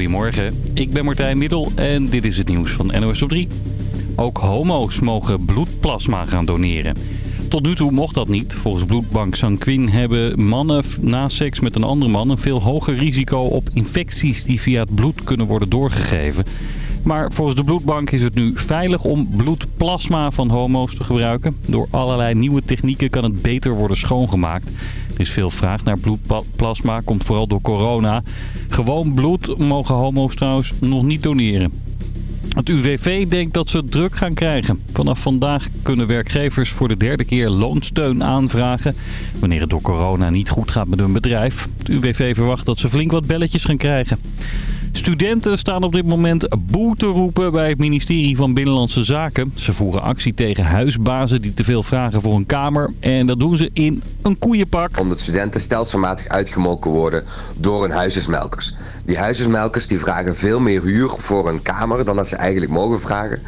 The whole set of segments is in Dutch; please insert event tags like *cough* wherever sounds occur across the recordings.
Goedemorgen, ik ben Martijn Middel en dit is het nieuws van NOS op 3. Ook homo's mogen bloedplasma gaan doneren. Tot nu toe mocht dat niet. Volgens bloedbank Sanquin hebben mannen na seks met een andere man... een veel hoger risico op infecties die via het bloed kunnen worden doorgegeven. Maar volgens de bloedbank is het nu veilig om bloedplasma van homo's te gebruiken. Door allerlei nieuwe technieken kan het beter worden schoongemaakt. Er is veel vraag naar bloedplasma, komt vooral door corona. Gewoon bloed mogen homo's trouwens nog niet doneren. Het UWV denkt dat ze druk gaan krijgen. Vanaf vandaag kunnen werkgevers voor de derde keer loonsteun aanvragen... wanneer het door corona niet goed gaat met hun bedrijf. Het UWV verwacht dat ze flink wat belletjes gaan krijgen. Studenten staan op dit moment boe te roepen bij het ministerie van Binnenlandse Zaken. Ze voeren actie tegen huisbazen die te veel vragen voor een kamer. En dat doen ze in een koeienpak. Omdat studenten stelselmatig uitgemoken worden door hun huisjesmelkers. Die huisjesmelkers die vragen veel meer huur voor een kamer dan dat ze eigenlijk mogen vragen.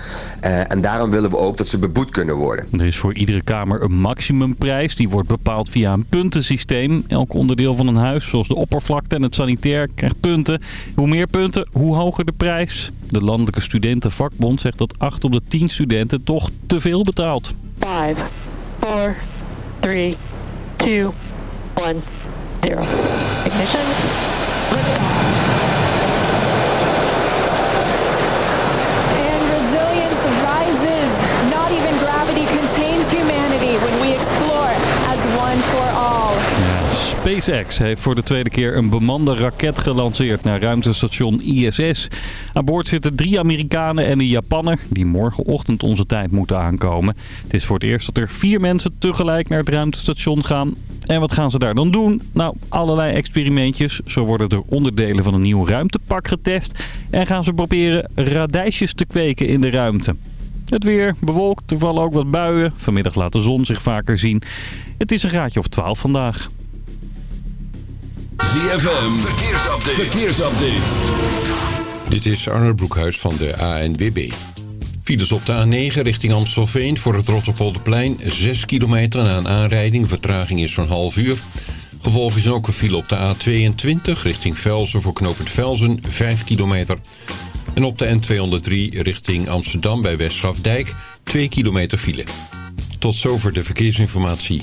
Uh, en daarom willen we ook dat ze beboet kunnen worden. Er is voor iedere kamer een maximumprijs. Die wordt bepaald via een puntensysteem. Elk onderdeel van een huis, zoals de oppervlakte en het sanitair, krijgt punten. Hoe meer punten, hoe hoger de prijs. De Landelijke Studentenvakbond zegt dat 8 op de 10 studenten toch te veel betaalt. 5, 4, 3, 2, 1, 0. Ignition. SpaceX heeft voor de tweede keer een bemande raket gelanceerd naar ruimtestation ISS. Aan boord zitten drie Amerikanen en een Japanner die morgenochtend onze tijd moeten aankomen. Het is voor het eerst dat er vier mensen tegelijk naar het ruimtestation gaan. En wat gaan ze daar dan doen? Nou, allerlei experimentjes. Zo worden er onderdelen van een nieuw ruimtepak getest. En gaan ze proberen radijsjes te kweken in de ruimte. Het weer bewolkt, er ook wat buien. Vanmiddag laat de zon zich vaker zien. Het is een graadje of 12 vandaag. ZFM, verkeersupdate. verkeersupdate. Dit is Arnold Broekhuis van de ANWB. Files op de A9 richting Amstelveen voor het Rotterpolderplein. 6 kilometer na een aanrijding. Vertraging is van half uur. Gevolg is ook een file op de A22 richting Velzen voor knooppunt Velzen. 5 kilometer. En op de N203 richting Amsterdam bij Westgrafdijk. 2 kilometer file. Tot zover de verkeersinformatie.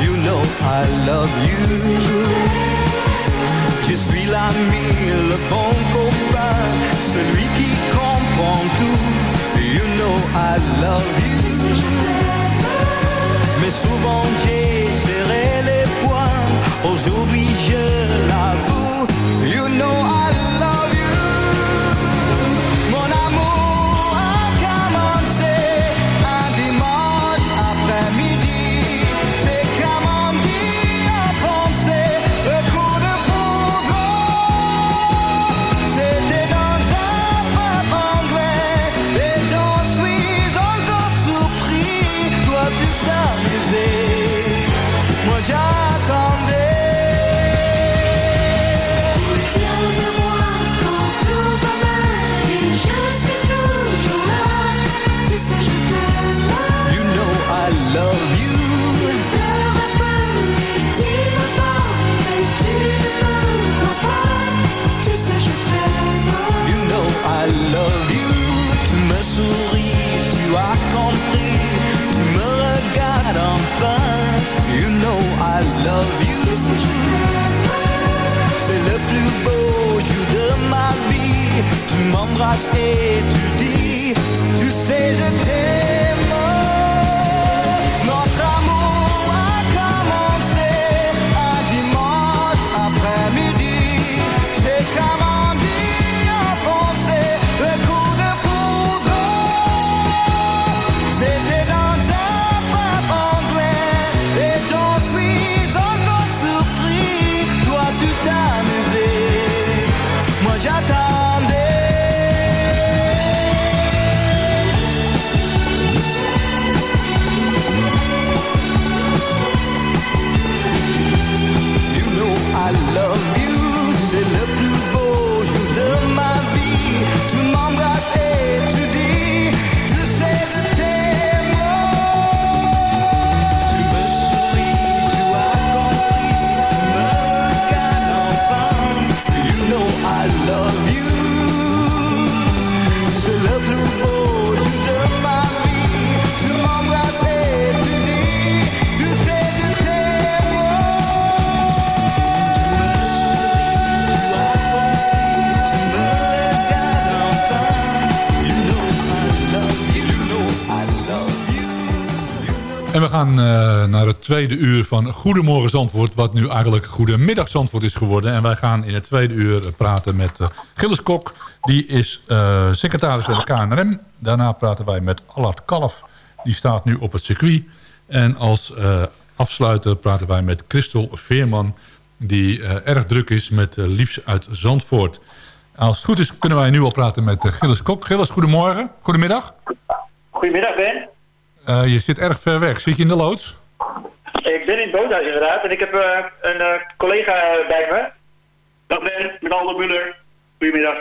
You know I love you. Je suis le bon copain, celui qui comprend tout. You know I love you. Mais souvent m'embrasses et tu dis, tu sais, je t'aime. Gaan eh, naar het tweede uur van Goedemorgen Zandvoort... wat nu eigenlijk Goedemiddag Zandvoort is geworden. En wij gaan in het tweede uur praten met uh, Gilles Kok. Die is eh, secretaris bij de KNRM. Daarna praten wij met Allard Kalf. Die staat nu op het circuit. En als eh, afsluiter praten wij met Christel Veerman... die eh, erg druk is met eh, Liefs uit Zandvoort. Als het goed is kunnen wij nu al praten met Gilles Kok. Gilles, goedemorgen. Goedemiddag. Goedemiddag Ben. Eh, je zit erg ver weg. Zit je in de loods? Ik ben in het boothuis inderdaad en ik heb eh, een eh, collega bij me. Dag Ben, met Aldo Muller. Goedemiddag.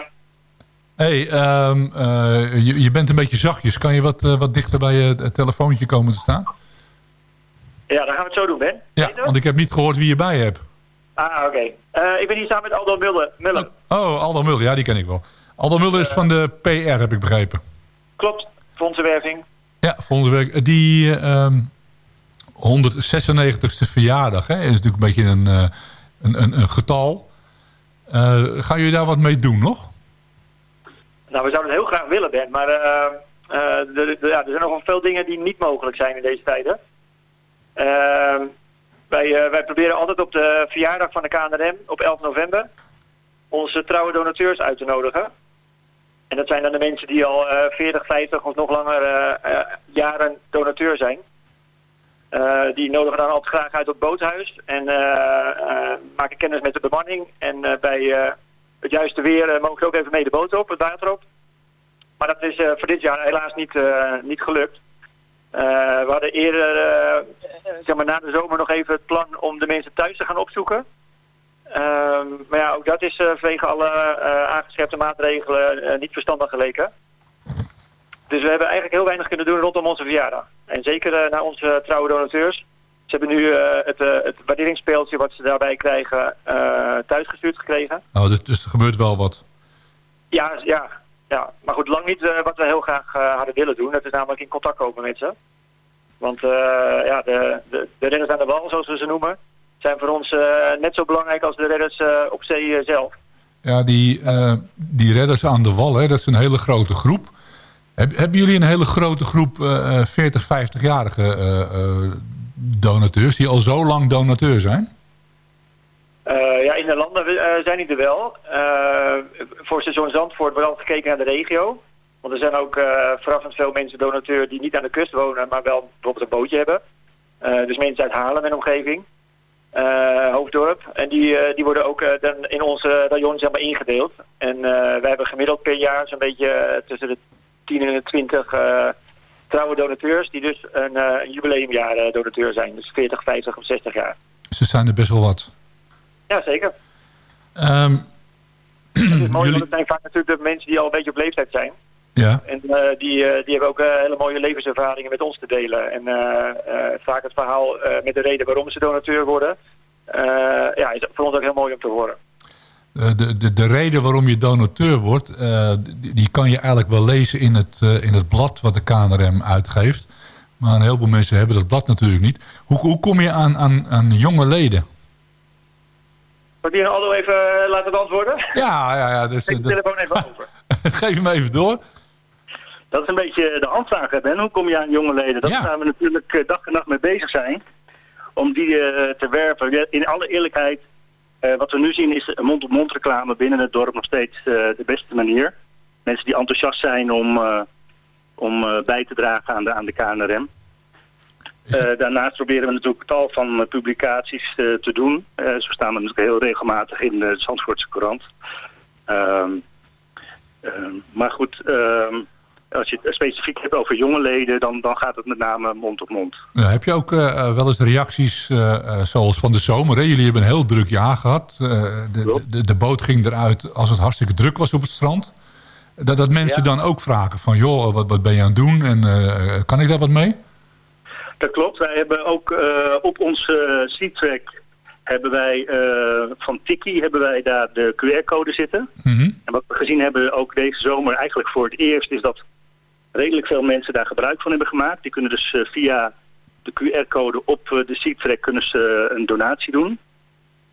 hey, ehm, eh, je, je bent een beetje zachtjes. Kan je wat, wat dichter bij je telefoontje komen te staan? Ja, dan gaan we het zo doen Ben. Ja, want ik heb niet gehoord wie je bij hebt. Ah, oké. Ik ben hier samen met Aldo Muller. Muller. Oh, Aldo Mulder. Ja, die ken ik wel. Aldo Mulder is van de PR, heb ik begrepen. Klopt, fondsenwerving. Ja, volgende week. Die ehm 196ste verjaardag hè, is natuurlijk een beetje een, eh, een, een, getal. Eh, gaan jullie daar wat mee doen nog? Nou, we zouden het heel graag willen Ben, maar eh, eh, er, ja, er zijn nogal veel dingen die niet mogelijk zijn in deze tijden. Ehm, wij, eh, wij proberen altijd op de verjaardag van de KNRM op 11 november onze trouwe donateurs uit te nodigen. En dat zijn dan de mensen die al eh 40, 50 of nog langer eh, eh, jaren donateur zijn. Eh, die nodigen dan altijd graag uit op boothuis en eh, eh, maken kennis met de bemanning. En eh, bij eh, het juiste weer eh, mogen ze ook even mee de boot op, het water op. Maar dat is eh, voor dit jaar helaas niet, eh, niet gelukt. Eh, we hadden eerder, eh, zeg maar na de zomer, nog even het plan om de mensen thuis te gaan opzoeken. Ehm, maar ja, ook dat is eh, vanwege alle eh, aangescherpte maatregelen eh, niet verstandig geleken. Dus we hebben eigenlijk heel weinig kunnen doen rondom onze verjaardag. En zeker naar onze trouwe donateurs. Ze hebben nu het, eh, het waarderingsspeeltje wat ze daarbij krijgen eh thuisgestuurd gekregen. Nou, dus, dus er gebeurt wel wat. Ja, ja, ja. maar goed, lang niet wat we heel graag hadden willen doen. Dat is namelijk in contact komen met ze. Want ja, de, de, de redders aan de wal, zoals we ze noemen, zijn voor ons eh, net zo belangrijk als de redders eh, op zee eh, zelf. Ja, die, die redders aan de wal, hè, dat is een hele grote groep. Heb, hebben jullie een hele grote groep eh, eh, 40, 50-jarige eh, eh, donateurs... die al zo lang donateur zijn? Ja, in de landen zijn die er wel. Voor seizoen Zandvoort wordt altijd gekeken naar de regio. Want er zijn ook verrassend veel mensen donateur die niet aan de kust wonen, maar wel bijvoorbeeld een bootje hebben. Dus mensen uit Haarlem en omgeving. Eh, Hoofddorp. En die, eh, die worden ook eh, dan in onze rayon zeg maar, ingedeeld. En wij hebben gemiddeld per jaar zo'n beetje tussen de 10 en de 20 eh, trouwe donateurs. Die dus een eh, jubileumjaar donateur zijn. Dus 40, 50 of 60 jaar. Ze zijn er best wel wat. Ja, zeker. Ehm, *clears throat* Het is mooi, Jullie- want het zijn vaak natuurlijk de mensen die al een beetje op leeftijd zijn. Ja. En eh, die, eh, die hebben ook eh, hele mooie levenservaringen met ons te delen. En vaak het verhaal met de reden waarom ze donateur worden. ja, is voor ons ook heel mooi om te horen. De, de, de reden waarom je donateur wordt, die, die kan je eigenlijk wel lezen in het, in het blad wat de KNRM uitgeeft. Maar een heleboel mensen hebben dat blad natuurlijk niet. Hoe, hoe kom je aan, aan, aan jonge leden? Wil je Aldo even laten beantwoorden? Ja, ja, ja. Dus, de telefoon even over. *laughs* Geef hem even door. Dat is een beetje de handvraag, hè, Ben. Hoe kom je aan jonge leden? Is waar we natuurlijk eh, dag en nacht mee bezig zijn. Om die eh, te werven. Ja, In alle eerlijkheid, eh, wat we nu zien is mond-op-mond reclame binnen het dorp nog steeds de beste manier. Mensen die enthousiast zijn om, om bij te dragen aan de, aan de KNRM. Eh, daarnaast proberen we natuurlijk tal van publicaties te doen. Zo staan we natuurlijk heel regelmatig in de Zandvoortse Courant. Ehm, ehm, maar goed, ehm, als je het specifiek hebt over jonge leden, dan, dan gaat het met name mond op mond. Ja, heb je ook eh, eh, wel eens reacties eh, zoals van de zomer? Hè? Jullie hebben een heel druk jaar gehad. Eh, de, de, de boot ging eruit als het hartstikke druk was op het strand. Dat, dat mensen dan ook vragen van... joh, wat, wat ben je aan het doen en kan ik daar wat mee? Dat klopt. Wij hebben ook op onze C-track hebben wij van Tiki hebben wij daar de QR-code zitten. En wat we gezien hebben ook deze zomer eigenlijk voor het eerst is dat redelijk veel mensen daar gebruik van hebben gemaakt. Die kunnen dus eh, via de QR-code op eh, de C-track kunnen ze eh, een donatie doen.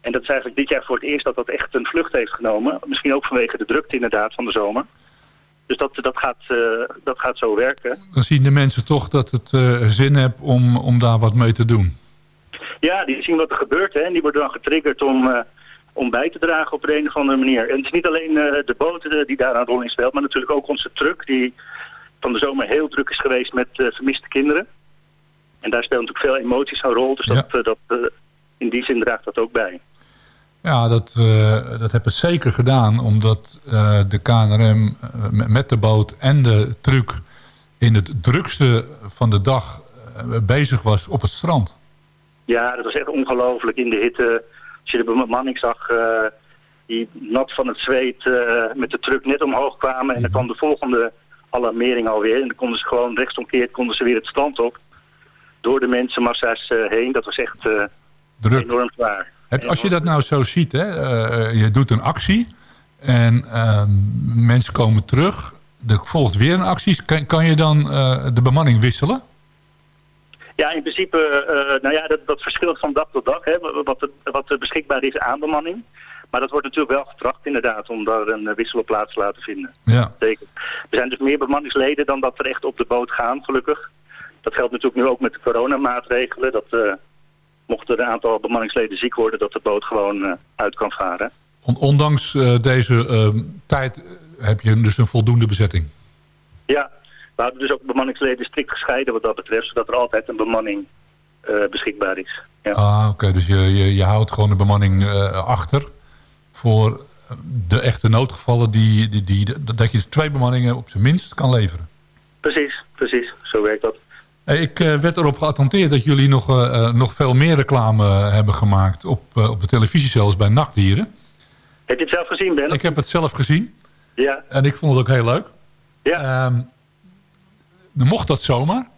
En dat is eigenlijk dit jaar voor het eerst dat dat echt een vlucht heeft genomen. Misschien ook vanwege de drukte inderdaad van de zomer. Dus dat, dat, gaat, dat gaat zo werken. Dan zien de mensen toch dat het zin heeft om, om daar wat mee te doen. Ja, die zien wat er gebeurt hè, en die worden dan getriggerd om, om bij te dragen op de een of andere manier. En het is niet alleen de boot eh, die daar een rol in speelt, maar natuurlijk ook onze truck die van de zomer heel druk is geweest met eh, vermiste kinderen. En daar speelt natuurlijk veel emoties een rol, dus dat, eh, dat, eh, in die zin draagt dat ook bij. Ja, dat, eh, dat hebben ze zeker gedaan. Omdat de KNRM met- de boot en de truck... in het drukste van de dag bezig was op het strand. Ja, dat was echt ongelooflijk in de hitte. Als je de bemanning zag die nat van het zweet met de truck net omhoog kwamen. En dan kwam de volgende alarmering alweer. En dan konden ze gewoon rechtsomkeerd konden ze weer het strand op. Door de mensenmassa's eh, heen. Dat was echt eh, enorm zwaar. Als je dat nou zo ziet, hè, eh, je doet een actie... en ehm, mensen komen terug, er volgt weer een actie. Kan, kan je dan de bemanning wisselen? Ja, in principe, eh, nou ja, dat, dat verschilt van dag tot dag, hè, wat, wat beschikbaar is aan bemanning. Maar dat wordt natuurlijk wel getracht inderdaad, om daar een eh, wissel op plaats te laten vinden. Ja. Zeker. Er zijn dus meer bemanningsleden dan dat er echt op de boot gaan, gelukkig. Dat geldt natuurlijk nu ook met de coronamaatregelen. Dat eh, mochten er een aantal bemanningsleden ziek worden, dat de boot gewoon uit kan varen. On- ondanks deze ehm, tijd heb je dus een voldoende bezetting. Ja, we houden dus ook bemanningsleden strikt gescheiden wat dat betreft, zodat er altijd een bemanning eh, beschikbaar is. Ja. Ah, oké. Dus je, je, je houdt gewoon de bemanning eh, achter voor de echte noodgevallen die, die, die, dat je twee bemanningen op zijn minst kan leveren. Precies, precies. Zo werkt dat. Hey, ik eh, werd erop geattenteerd dat jullie nog, eh, eh, nog veel meer reclame hebben gemaakt op, eh, op de televisie zelfs bij nachtdieren. Heb je het zelf gezien, Ben? Ik heb het zelf gezien Ja. en ik vond het ook heel leuk. Ja. Ehm, mocht dat zomaar?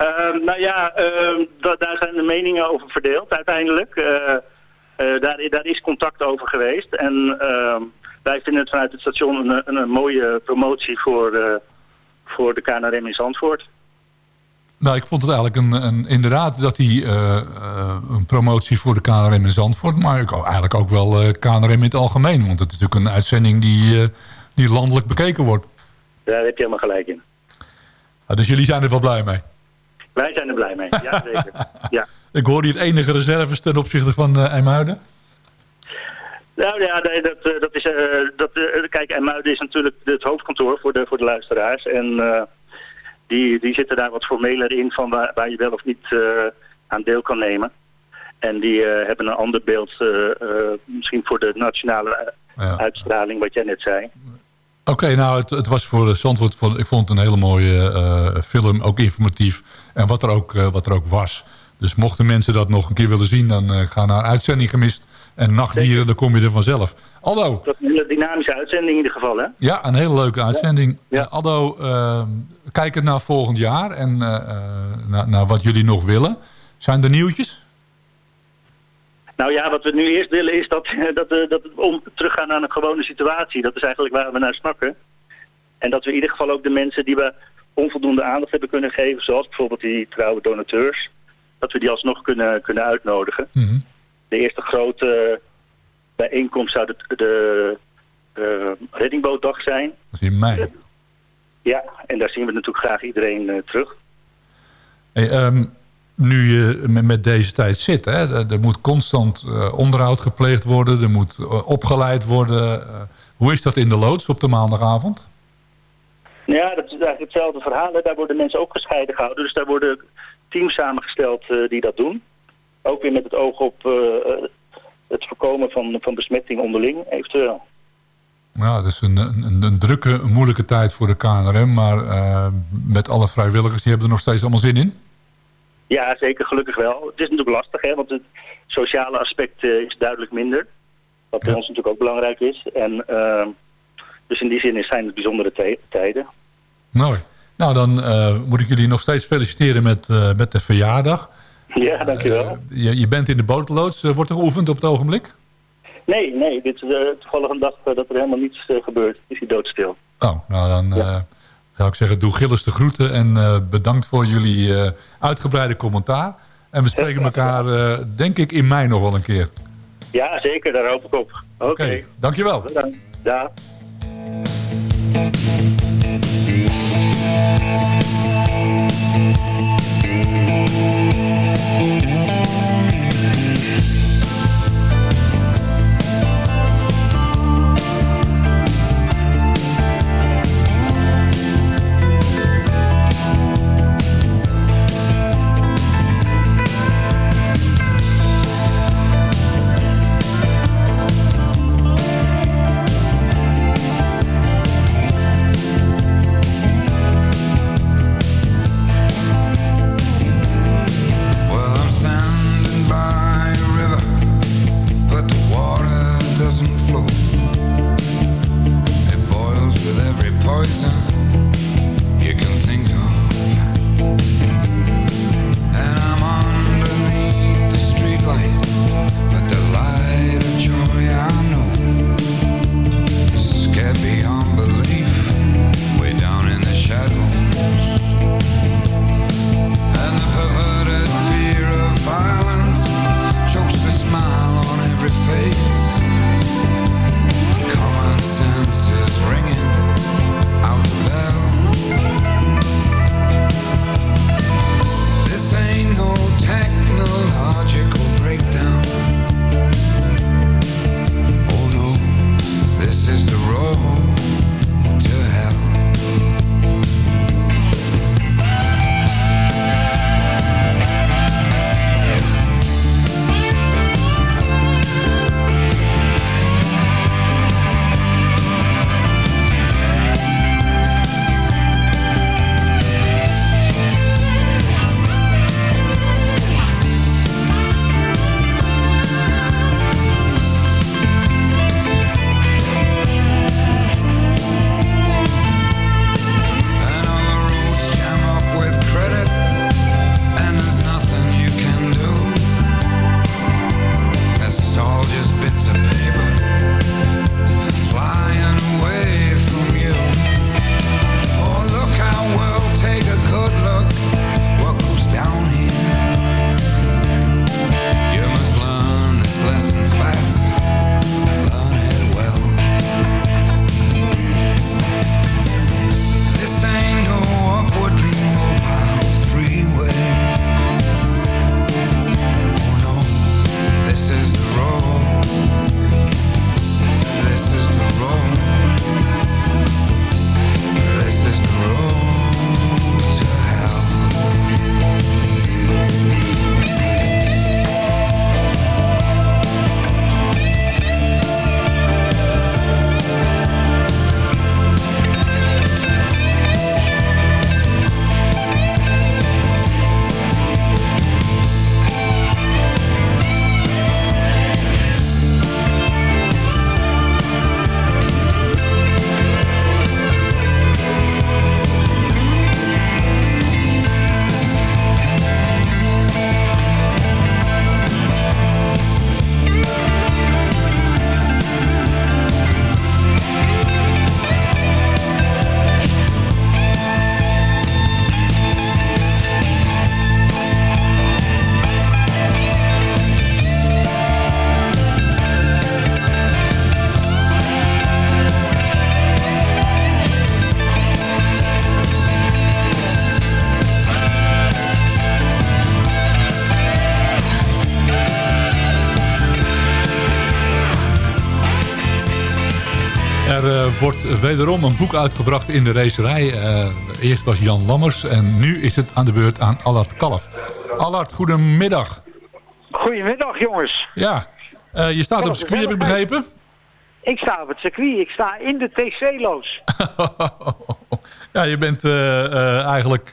Ehm, nou ja, ehm, da- daar zijn de meningen over verdeeld uiteindelijk. Eh, eh, daar, daar is contact over geweest. En ehm, wij vinden het vanuit het station een, een, een mooie promotie voor, eh, voor de KNRM in Zandvoort. Nou, ik vond het eigenlijk een, een, inderdaad dat hij een promotie voor de KNRM in Zandvoort... maar ik, eigenlijk ook wel KNRM in het algemeen. Want het is natuurlijk een uitzending die, die landelijk bekeken wordt. Daar heb je helemaal gelijk in. Ah, dus jullie zijn er wel blij mee. Wij zijn er blij mee, ja zeker. *laughs* Ja. Ik hoor hier het enige reserves ten opzichte van eh IJmuiden. Nou ja, nee, dat, eh, dat is, eh, dat, kijk, en Muiden is natuurlijk het hoofdkantoor voor de, voor de luisteraars. En die, die zitten daar wat formeler in van waar, waar je wel of niet aan deel kan nemen. En die hebben een ander beeld, misschien voor de nationale uitstraling, wat jij net zei. Oké, nou, het, het was voor Zandvoort, voor, ik vond het een hele mooie eh, film, ook informatief. En wat er ook, eh, wat er ook was. Dus mochten mensen dat nog een keer willen zien, dan eh, ga naar Uitzending Gemist. En Nachtdieren, dan kom je er vanzelf. Aldo, Dat is een hele dynamische uitzending in ieder geval, hè? ja, een hele leuke uitzending. Ja. Aldo, eh, kijkend naar volgend jaar en eh, eh, naar, naar wat jullie nog willen. Zijn er nieuwtjes? Nou ja, wat we nu eerst willen is dat, *laughs* dat, eh, dat we om teruggaan naar een gewone situatie. Dat is eigenlijk waar we naar snakken. En dat we in ieder geval ook de mensen die we onvoldoende aandacht hebben kunnen geven, zoals bijvoorbeeld die trouwe donateurs, dat we die alsnog kunnen, kunnen uitnodigen. De eerste grote bijeenkomst zou de, de eh, reddingbootdag zijn. Dat is in mei. Ja, en daar zien we natuurlijk graag iedereen eh, terug. Hey, ehm, nu je met, deze tijd zit, hè, er, moet constant eh, onderhoud gepleegd worden, er moet eh, opgeleid worden. Eh, hoe is dat in de loods op de maandagavond? Nou ja, dat is eigenlijk hetzelfde verhaal. hè. Daar worden mensen ook gescheiden gehouden. Dus daar worden teams samengesteld die dat doen. Ook weer met het oog op het voorkomen van, van besmetting onderling eventueel. Ja, het is een, een, een drukke, moeilijke tijd voor de KNRM, maar met alle vrijwilligers, die hebben er nog steeds allemaal zin in. Ja, zeker gelukkig wel. Het is natuurlijk lastig, hè, want het sociale aspect eh, is duidelijk minder. Wat bij ons natuurlijk ook belangrijk is. En, eh, dus in die zin zijn het bijzondere tij- tijden. Mooi. Nou, dan eh, moet ik jullie nog steeds feliciteren met, eh, met de verjaardag. Ja, dankjewel. Je, je bent in de bootloods. Wordt er geoefend op het ogenblik? Nee, nee, dit is toevallig een dag dat er helemaal niets gebeurt. Is hij doodstil. Oh, nou dan zou ik zeggen, doe Gilles de groeten en eh, bedankt voor jullie eh, uitgebreide commentaar. En we spreken elkaar, eh, denk ik, in mei nog wel een keer. Ja, zeker. Daar hoop ik op. Oké. Dankjewel. Ja. Wordt wederom een boek uitgebracht in de racerij. Eh, eerst was Jan Lammers en nu is het aan de beurt aan Allard Kalf. Allard, goedemiddag. Goedemiddag jongens. Ja, eh, je staat op het circuit, heb ik begrepen? Ik sta op het circuit, ik sta in de TC-loos. *laughs* Ja, je bent eh, eigenlijk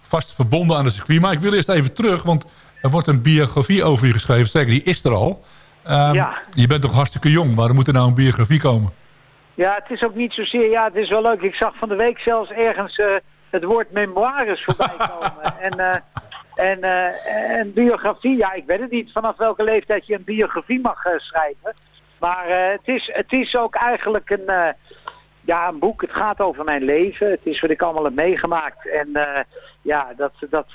vast verbonden aan het circuit. Maar ik wil eerst even terug, want er wordt een biografie over je geschreven. Zeker, die is er al. Ehm, Ja. Je bent toch hartstikke jong. Waarom moet er nou een biografie komen? Ja, het is ook niet zozeer, ja, het is wel leuk. Ik zag van de week zelfs ergens eh, het woord memoires voorbij *laughs* komen. en, eh, en, eh, en biografie, ja, ik weet het niet vanaf welke leeftijd je een biografie mag schrijven. Maar het, is, het is ook eigenlijk een, ja, een boek. Het gaat over mijn leven. Het is wat ik allemaal heb meegemaakt. En ja, dat, dat,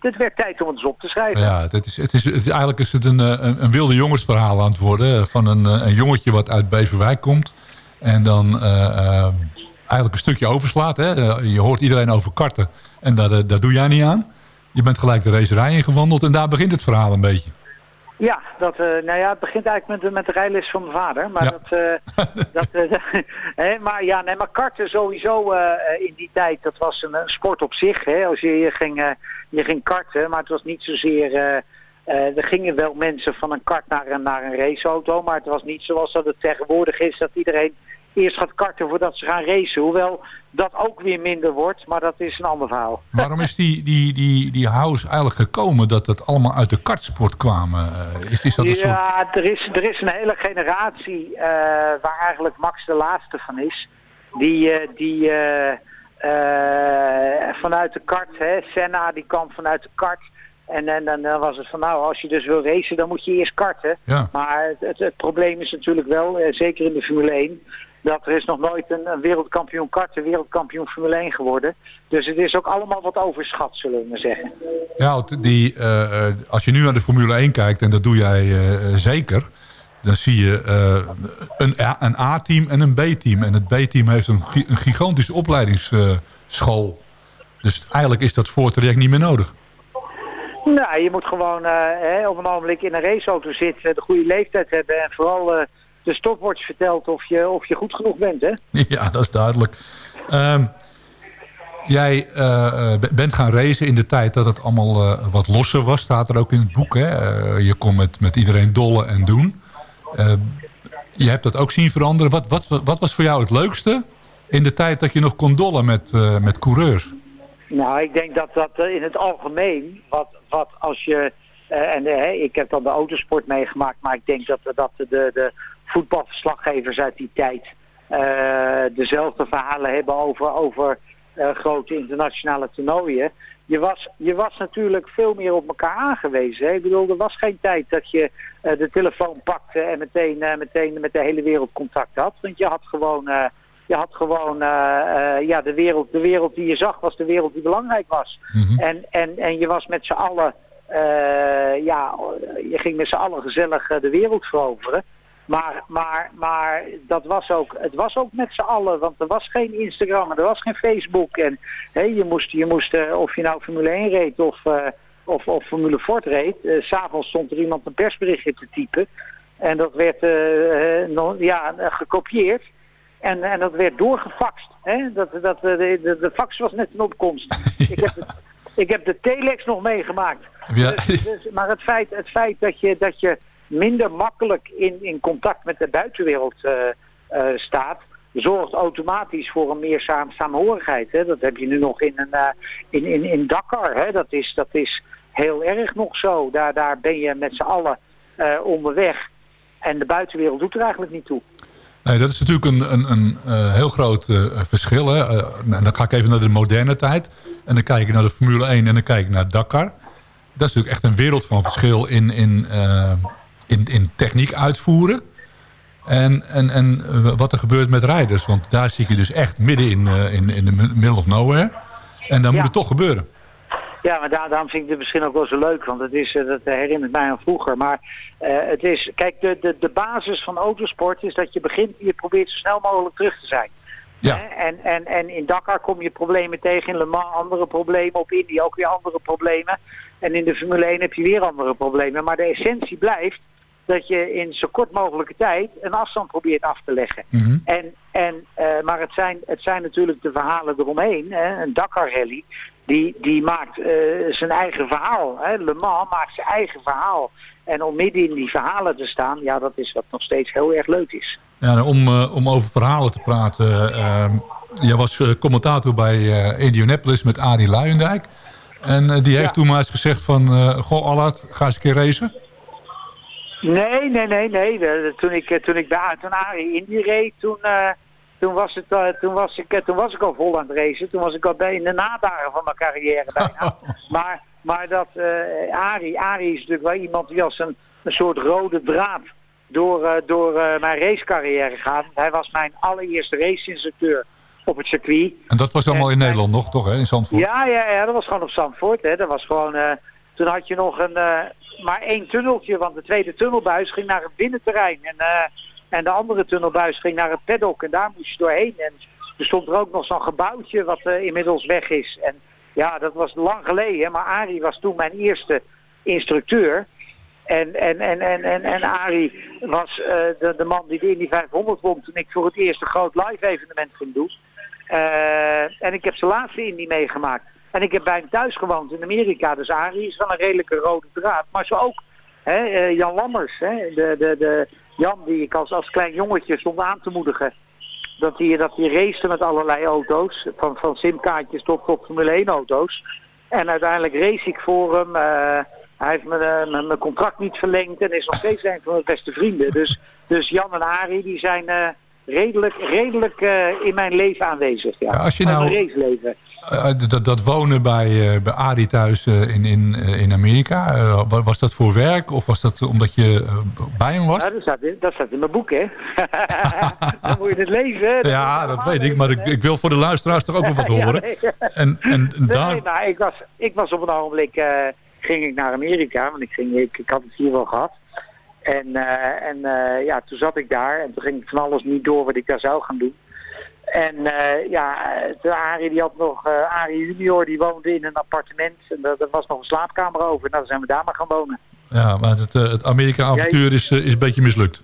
het werd tijd om het eens op te schrijven. Ja, het is, het is, het is, eigenlijk is het een, een, een wilde jongensverhaal aan het worden. Van een, een jongetje wat uit Beverwijk komt. En dan eh, eh, eigenlijk een stukje overslaat. Hè. Eh, Je hoort iedereen over karten. En daar, eh, daar doe jij niet aan. Je bent gelijk de racerij ingewandeld. En daar begint het verhaal een beetje. Ja, dat, nou ja, het begint eigenlijk met, de- met de rijles van mijn vader. Maar, Ja. dat, dat, *laughs* hè, maar, ja, nee, maar karten sowieso in die tijd, dat was een, eh, sport op zich. Hè, als je, je, ging, je ging karten, maar het was niet zozeer... eh, er gingen wel mensen van een kart naar een, naar een raceauto, maar het was niet zoals dat het tegenwoordig is dat iedereen eerst gaat karten voordat ze gaan racen. Hoewel dat ook weer minder wordt, maar dat is een ander verhaal. *laughs* Waarom is die, die, die, die house eigenlijk gekomen dat het allemaal uit de kartsport kwamen? Eh, Is, is dat een soort... Ja, er is, er is een hele generatie eh, waar eigenlijk Max de laatste van is. Die, die vanuit de kart, hè, Senna die kwam vanuit de kart. En, en, en dan was het van nou, als je dus wil racen, dan moet je eerst karten. Ja. Maar het, het, het probleem is natuurlijk wel, eh, zeker in de Formule 1, dat er is nog nooit een, een wereldkampioen karten, wereldkampioen Formule 1 geworden. Dus het is ook allemaal wat overschat, zullen we maar zeggen. Ja, die, eh, eh, als je nu naar de Formule 1 kijkt, en dat doe jij zeker... dan zie je een, A-team en een B-team. En het B-team heeft een gigantische opleidingsschool. dus eigenlijk is dat voortraject niet meer nodig. Nou, je moet gewoon eh, hè, op een ogenblik in een raceauto zitten, de goede leeftijd hebben en vooral eh, de stopwatch vertelt of je, of je goed genoeg bent, hè? *laughs* Ja, dat is duidelijk. Ehm, jij eh, bent gaan racen in de tijd dat het allemaal wat losser was. Staat er ook in het boek. Hè? Je kon met, met iedereen dollen en doen. Eh, je hebt dat ook zien veranderen. Wat, wat, wat was voor jou het leukste in de tijd dat je nog kon dollen met, met coureurs? Nou, ik denk dat dat eh, in het algemeen, wat, wat als je, eh, en eh, ik heb dan de autosport meegemaakt, maar ik denk dat, dat de, de voetbalverslaggevers uit die tijd dezelfde verhalen hebben over, over grote internationale toernooien. Je was, je was natuurlijk veel meer op elkaar aangewezen. Hè? Ik bedoel, er was geen tijd dat je de telefoon pakte en meteen, meteen met de hele wereld contact had. Want je had gewoon... je had gewoon, eh, eh, ja, de wereld, de wereld die je zag was de wereld die belangrijk was. en, en, en je was met z'n allen, eh, ja, je ging met z'n allen gezellig de wereld veroveren. Maar, maar, maar dat was ook, het was ook met z'n allen, want er was geen Instagram en er was geen Facebook. En hè, je moest, je moest of je nou Formule 1 reed of, of, of Formule Ford reed, s s'avonds stond er iemand een persberichtje te typen. En dat werd ja, gekopieerd. En, en dat werd doorgefaxt. Hè? Dat, dat, eh, de, de, de fax was net een opkomst. *laughs* ik, heb de, ik heb de telex nog meegemaakt. Ja. Dus, dus- maar het feit, het feit dat, je, dat je minder makkelijk in, in contact met de buitenwereld eh, eh, staat... zorgt automatisch voor een meer saam, saamhorigheid. Hè? Dat heb je nu nog in, een, in, in, in Dakar. Hè? Dat, is, dat is heel erg nog zo. Daar, daar ben je met z'n allen onderweg. En de buitenwereld doet er eigenlijk niet toe. Nee, dat is natuurlijk een, een, een eh, heel groot eh, verschil. Hè. Eh, nou, dan ga ik even naar de moderne tijd. En dan kijk ik naar de Formule 1 en dan kijk ik naar Dakar. Dat is natuurlijk echt een wereld van verschil in, in, in, in techniek uitvoeren. En, en, en wat er gebeurt met rijders. Want daar zit je dus echt midden in, in, in de middle of nowhere. En dan moet het toch gebeuren. Ja, maar daar, daarom vind ik het misschien ook wel zo leuk, want het is, eh, dat herinnert mij aan vroeger. Maar eh, het is, kijk, de, de, de basis van autosport is dat je begint, je probeert zo snel mogelijk terug te zijn. Ja. En, en, en in Dakar kom je problemen tegen, in Le Mans andere problemen, op Indy ook weer andere problemen. En in de Formule 1 heb je weer andere problemen. Maar de essentie blijft, dat je in zo kort mogelijke tijd een afstand probeert af te leggen. Mhm. En, en, eh, maar het zijn, het zijn natuurlijk de verhalen eromheen. Hè? Een Dakar Rally, die, die maakt eh, zijn eigen verhaal. Hè? Le Mans maakt zijn eigen verhaal. En om midden in die verhalen te staan, ja, dat is wat nog steeds heel erg leuk is. Ja, nou, om, eh, om over verhalen te praten. ehm, jij was eh, commentator bij Indianapolis met Arie Luijendijk. En die heeft toen maar eens gezegd van... goh, Allard, ga eens een keer racen. Nee, nee, nee, nee. Toen, ik, toen ik bij toen Arie Indy reed, toen, toen, was het, eh, toen, was ik, eh, toen was ik al vol aan het racen. Toen was ik al bij in de nadagen van mijn carrière bijna. *laughs* maar, maar dat eh Arie, Arie is natuurlijk wel iemand die als een, een soort rode draad door, door mijn racecarrière gaat. Hij was mijn allereerste raceinstructeur op het circuit. En dat was allemaal in Nederland nog, toch, hè? In Zandvoort. Ja, ja, ja, dat was gewoon op Zandvoort. Hè. Dat was gewoon, toen had je nog een, maar één tunneltje, want de tweede tunnelbuis ging naar het binnenterrein. En, en de andere tunnelbuis ging naar het paddock en daar moest je doorheen. En er stond er ook nog zo'n gebouwtje wat eh, inmiddels weg is. En ja, dat was lang geleden, maar Arie was toen mijn eerste instructeur. En, en, en, en, en, en Arie was eh, de, de man die de Indy 500 won toen ik voor het eerst een groot live evenement ging doen. Eh, en ik heb zijn laatste Indy meegemaakt. En ik heb bij hem thuis gewoond in Amerika. Dus Arie is wel een redelijke rode draad. Maar zo ook hè, Jan Lammers. Hè, de, de, de Jan die ik als, als klein jongetje stond aan te moedigen. Dat hij, dat hij racete met allerlei auto's. Van, van simkaartjes tot, tot Formule 1 auto's. En uiteindelijk race ik voor hem. eh, hij heeft mijn, eh, mijn, contract niet verlengd. En is nog steeds een van mijn beste vrienden. Dus, dus Jan en Arie die zijn eh, redelijk, redelijk in mijn leven aanwezig. Ja. Ja, als je nou- mijn raceleven. Eh, dat, dat wonen bij, eh, bij Arie thuis eh, in, in, in Amerika, wa- was dat voor werk of was dat omdat je bij hem was? Ja, dat, staat in, dat staat in mijn boek, hè? *laughs* Dan moet je het lezen. Ja, dat weet ik, maar ik, ik wil voor de luisteraars toch ook wel wat *laughs* Ja, horen. nee. En, en daar... Nee, maar ik was, ik was op een ogenblik, ging ik naar Amerika, want ik, ging, ik, ik had het hier wel gehad. En, en ja, toen zat ik daar en toen ging ik van alles niet door wat ik daar zou gaan doen. En eh, ja, de Arie die had nog, Arie junior die woonde in een appartement en er, er was nog een slaapkamer over. Nou, dan zijn we daar maar gaan wonen. Ja, maar het, eh, het Amerika-avontuur is, is een beetje mislukt.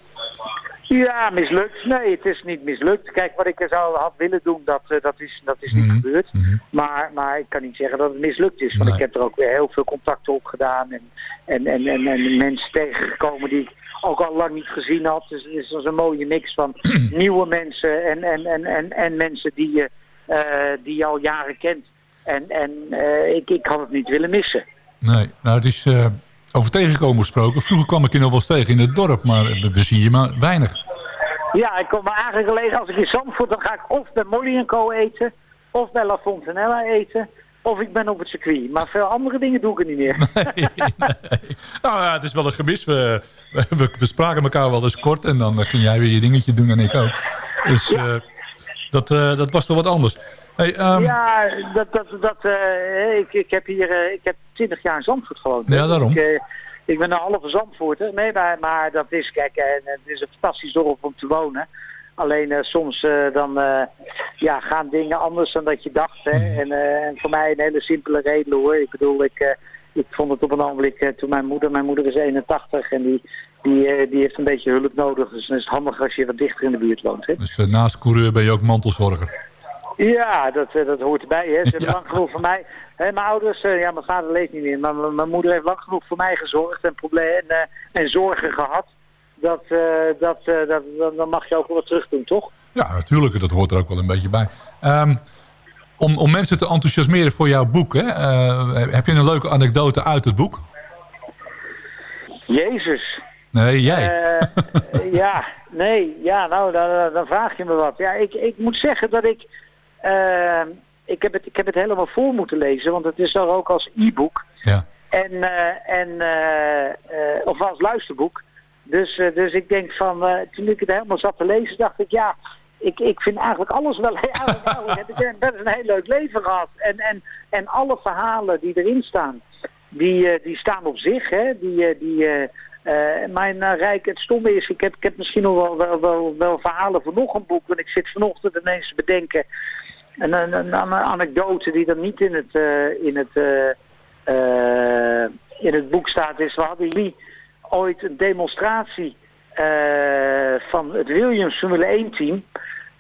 Ja, mislukt. Nee, het is niet mislukt. Kijk, wat ik er zou had willen doen, dat, dat is, dat is niet gebeurd. Maar, maar ik kan niet zeggen dat het mislukt is. Want ik heb er ook weer heel veel contacten op gedaan. En, en, en, en, en mensen tegengekomen die ik ook al lang niet gezien had. Dus het is een mooie mix van *clears throat* nieuwe mensen en, en, en, en, en mensen die je, eh, die je al jaren kent. En, en eh, ik, ik had het niet willen missen. Nee, nou het is eh, over tegenkomen gesproken. Vroeger kwam ik je nog wel eens tegen in het dorp, maar we, zien je maar weinig. Ja, ik kom me eigenlijk gelegen als ik in Zandvoort, dan ga ik of bij Molly Co eten, of bij La Fontanella eten, of ik ben op het circuit. Maar veel andere dingen doe ik er niet meer. *laughs* Nou ja, het is wel een gemis. We, we, we spraken elkaar wel eens kort en dan eh, ging jij weer je dingetje doen en ik ook. Dus eh, dat, eh, dat was toch wat anders. Hey, ehm, Ja, dat, dat, dat, ik, ik heb hier, ik heb 20 jaar in Zandvoort gewoond. Ja, daarom. Ik, ik ben een halve Zandvoorter. Nee, maar, maar dat is, kijk, het is een fantastisch dorp om te wonen. Alleen eh, soms eh, dan eh, ja, gaan dingen anders dan dat je dacht. Hè? Mm. En, en voor mij een hele simpele reden hoor. Ik bedoel, ik, ik vond het op een ogenblik toen mijn moeder, mijn moeder is 81 en die, die, die heeft een beetje hulp nodig. Dus dan is het handig als je wat dichter in de buurt woont. Hè? dus naast coureur ben je ook mantelzorger. Ja, dat, dat hoort erbij. Hè. Ze hebben lang genoeg voor mij. Hè, mijn ouders, ja, mijn vader leeft niet meer, maar mijn- moeder heeft lang genoeg voor mij gezorgd en, problemen, en, en zorgen gehad. Dat, eh, dat, eh, dat, dan- mag je ook wel wat terug doen, toch? Ja, natuurlijk. Dat hoort er ook wel een beetje bij. Ehm, om, om mensen te enthousiasmeren voor jouw boek, hè, eh, heb je een leuke anekdote uit het boek? Jezus. Nee, jij. *laughs* Ja, nee, ja, nou, dan, dan vraag je me wat. Ja, ik, ik moet zeggen dat ik, eh, ik, heb het, ik heb het helemaal voor moeten lezen, want het is er ook als e-book. Ja. En, en eh, of als luisterboek. Dus, eh, dus ik denk van, eh, toen ik het helemaal zat te lezen, dacht ik, ja, ik, ik vind eigenlijk alles wel, eigenlijk heb ik best een heel leuk leven gehad. En, en, en alle verhalen die erin staan, die, eh, die staan op zich, hè. Die, die, mijn rijk, het stomme is, ik heb, ik heb misschien nog wel, wel, wel, verhalen voor nog een boek, want ik zit vanochtend ineens te bedenken. Een, een, een, een anekdote die dan niet in het, in het, in het boek staat is, we hadden jullie ooit een demonstratie eh, van het Williams Formule 1 team.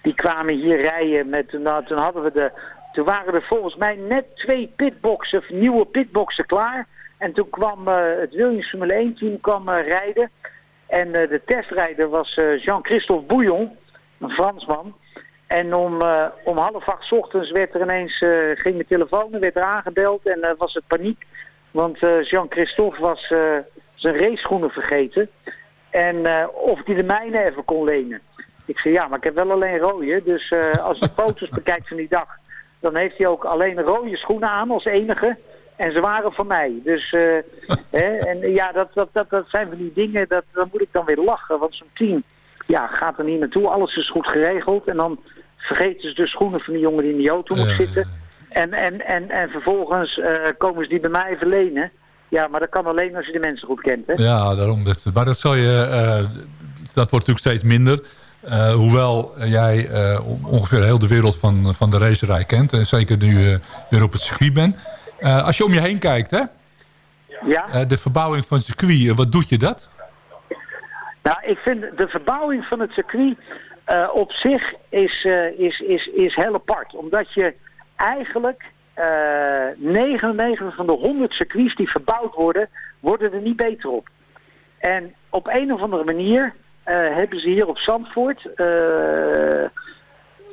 Die kwamen hier rijden met, nou, toen hadden we de, toen waren er volgens mij net twee pitboxen, nieuwe pitboxen klaar. En toen kwam eh, het Williams Formule 1 team kwam, eh, rijden. En de testrijder was Jean-Christophe Bouillon, een Fransman. En om, om half acht ochtends werd er ineens, ging de telefoon, er werd er aangebeld en eh, was het paniek. Want Jean-Christophe was zijn raceschoenen vergeten. En eh, of hij de mijne even kon lenen. Ik zei, ja, maar ik heb wel alleen rode. Dus eh, als je *laughs* foto's bekijkt van die dag, dan heeft hij ook alleen rode schoenen aan als enige. En ze waren van mij. Dus, eh, *laughs* hè, en ja, dat, dat, dat, dat zijn van die dingen, dat, dan moet ik dan weer lachen. Want zo'n team ja, gaat er niet naartoe. Alles is goed geregeld. En dan vergeten ze de schoenen van die jongen die in die auto moet zitten. En, en, en, en vervolgens komen ze die bij mij verlenen. Ja, maar dat kan alleen als je de mensen goed kent. Hè? Ja, daarom. Dat, maar dat zal je, eh, dat wordt natuurlijk steeds minder. Eh, hoewel jij eh, ongeveer heel de wereld van, van de racerij kent. En zeker nu je weer op het circuit bent. Als je om je heen kijkt, hè? Ja. De verbouwing van het circuit, wat doet je dat? Nou, ik vind de verbouwing van het circuit op zich is, is, is, is heel apart. Omdat je eigenlijk 99 van de 100 circuits die verbouwd worden, worden er niet beter op. En op een of andere manier eh, hebben ze hier op Zandvoort eh,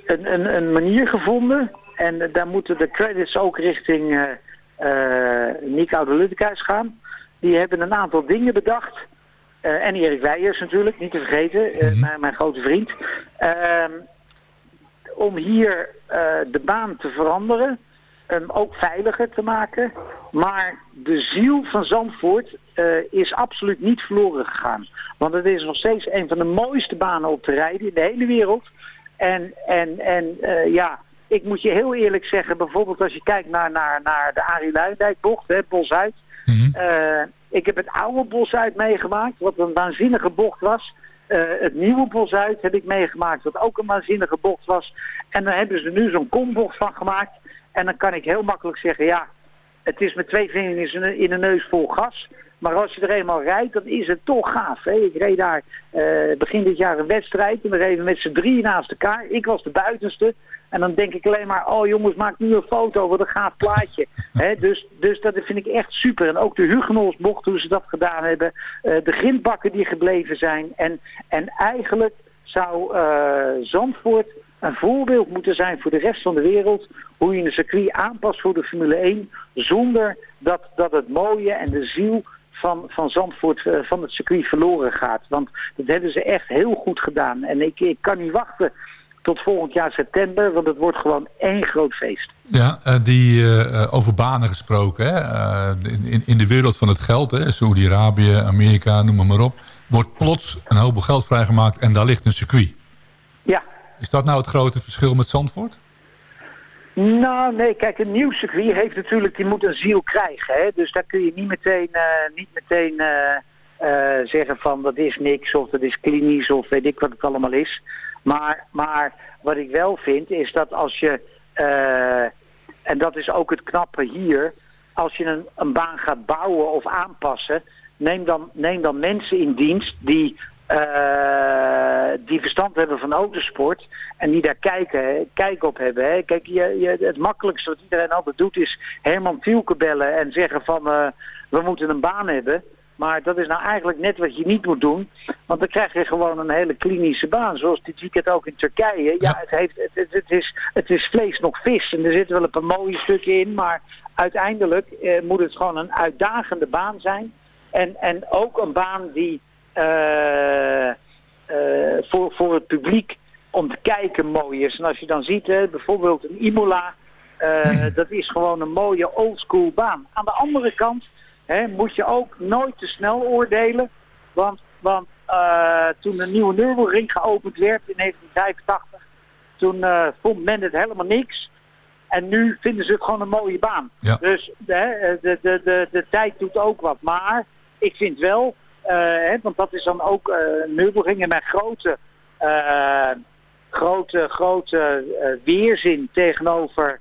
een, een, een manier gevonden. En eh, daar moeten de credits ook richting eh eh Nick Oude gaan. Die hebben een aantal dingen bedacht. Eh, en Erik Weijers natuurlijk, niet te vergeten, eh, mijn, mijn grote vriend. Ehm, om hier eh, de baan te veranderen, hem ook veiliger te maken. Maar de ziel van Zandvoort eh, is absoluut niet verloren gegaan. Want het is nog steeds een van de mooiste banen op te rijden in de hele wereld. En, en, en eh, ja, ik moet je heel eerlijk zeggen, bijvoorbeeld als je kijkt naar, naar, naar de Arie Luijendijkbocht, hè, Bos-Zuid. Eh, ik heb het oude Bos-Zuid meegemaakt, wat een waanzinnige bocht was. Het nieuwe Bos-Zuid heb ik meegemaakt, wat ook een waanzinnige bocht was. En dan hebben ze nu zo'n kombocht van gemaakt. En dan kan ik heel makkelijk zeggen, ja, het is met twee vingers in, de neus vol gas. Maar als je er eenmaal rijdt, dan is het toch gaaf. Hè? Ik reed daar eh, begin dit jaar een wedstrijd. En we reden met z'n drieën naast elkaar. Ik was de buitenste. En dan denk ik alleen maar, oh jongens, maak nu een foto. Wat een gaaf plaatje. *laughs* Dus, dus dat vind ik echt super. En ook de Hugenolsbocht, hoe ze dat gedaan hebben. eh, de grindbakken die gebleven zijn. En, en eigenlijk zou eh, Zandvoort een voorbeeld moeten zijn voor de rest van de wereld. Hoe je een circuit aanpast voor de Formule 1. Zonder dat, dat het mooie en de ziel van, van Zandvoort eh, van het circuit verloren gaat. Want dat hebben ze echt heel goed gedaan. En ik, ik kan niet wachten tot volgend jaar september. Want het wordt gewoon één groot feest. Ja, eh, die eh, over banen gesproken. Hè? In, in- de wereld van het geld, hè? Saudi-Arabië, Amerika, noem maar, maar op. Wordt plots een heleboel geld vrijgemaakt en daar ligt een circuit. Ja. Is dat nou het grote verschil met Zandvoort? Nou, nee, kijk, een nieuw circuit heeft natuurlijk, die moet een ziel krijgen. Hè? Dus daar kun je niet meteen, eh, niet meteen eh, eh, zeggen van dat is niks of dat is klinisch of weet ik wat het allemaal is. Maar, maar wat ik wel vind is dat als je, en dat is ook het knappe hier, als je een, een baan gaat bouwen of aanpassen, neem dan, neem dan mensen in dienst die die verstand hebben van autosport en die daar kijken, hè, kijk op hebben. Hè. Kijk, je, je, het makkelijkste wat iedereen altijd doet is Herman Tielke bellen en zeggen van eh, we moeten een baan hebben. Maar dat is nou eigenlijk net wat je niet moet doen. Want dan krijg je gewoon een hele klinische baan. Zoals dit weekend ook in Turkije. Ja, Het, heeft, het, het, het is, het is vlees nog vis. En er zitten wel een paar mooie stukken in. Maar uiteindelijk eh, moet het gewoon een uitdagende baan zijn. En, en ook een baan die eh, eh, voor, voor het publiek om te kijken mooi is. En als je dan ziet, hè, bijvoorbeeld een Imola, eh, *laughs* dat is gewoon een mooie oldschool baan. Aan de andere kant hè, moet je ook nooit te snel oordelen. Want, want eh, toen de nieuwe Nürburgring geopend werd in 1985, toen eh, vond men het helemaal niks. En nu vinden ze het gewoon een mooie baan. Dus hè, de, de, de, de tijd doet ook wat. Maar ik vind wel, eh, hè, want dat is dan ook uh, Nürburgring met grote, eh, grote, grote eh, weerzin tegenover